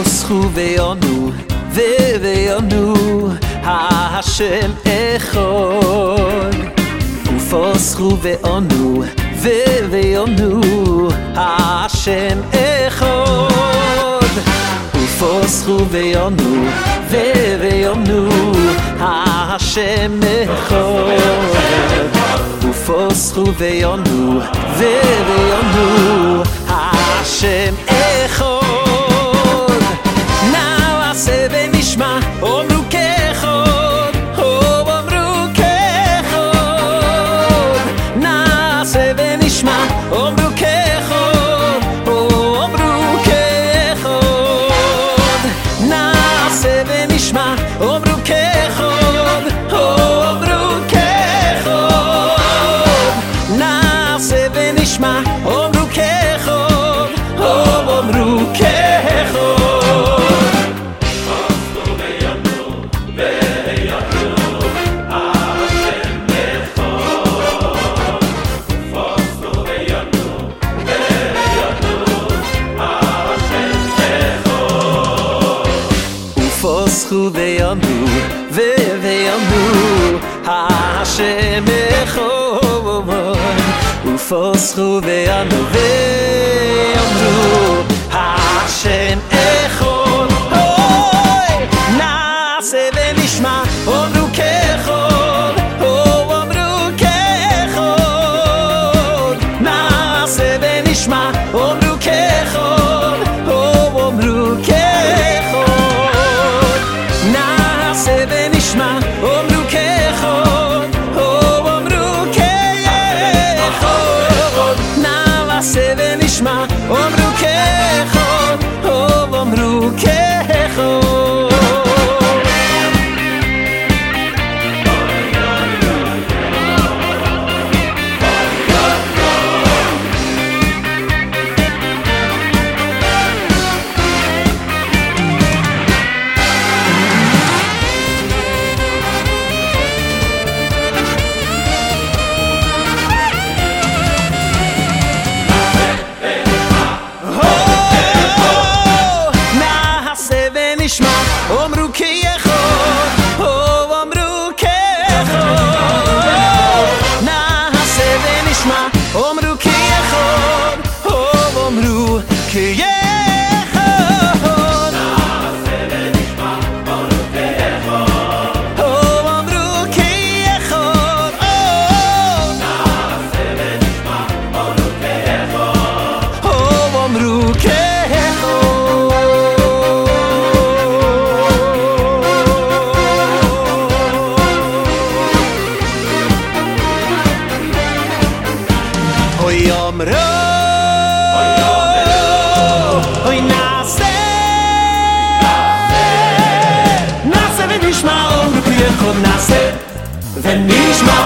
oschu ve'onu, ve'onu, Hashem echod. Ufoschu ve'onu, ve'onu, Hashem echod. Ufoschu ve'onu, ve'onu, Hashem echod. Ufoschu ve'onu, ve'onu, Hashem echod. ופוסחו ויאמרו ויאמרו השם אחד ופוסחו ויאמרו ויאמרו השם אחד אוי נעשה ונשמע אומרו כחוד אומרו כחוד נעשה ונשמע Kijk je Wenn ich mal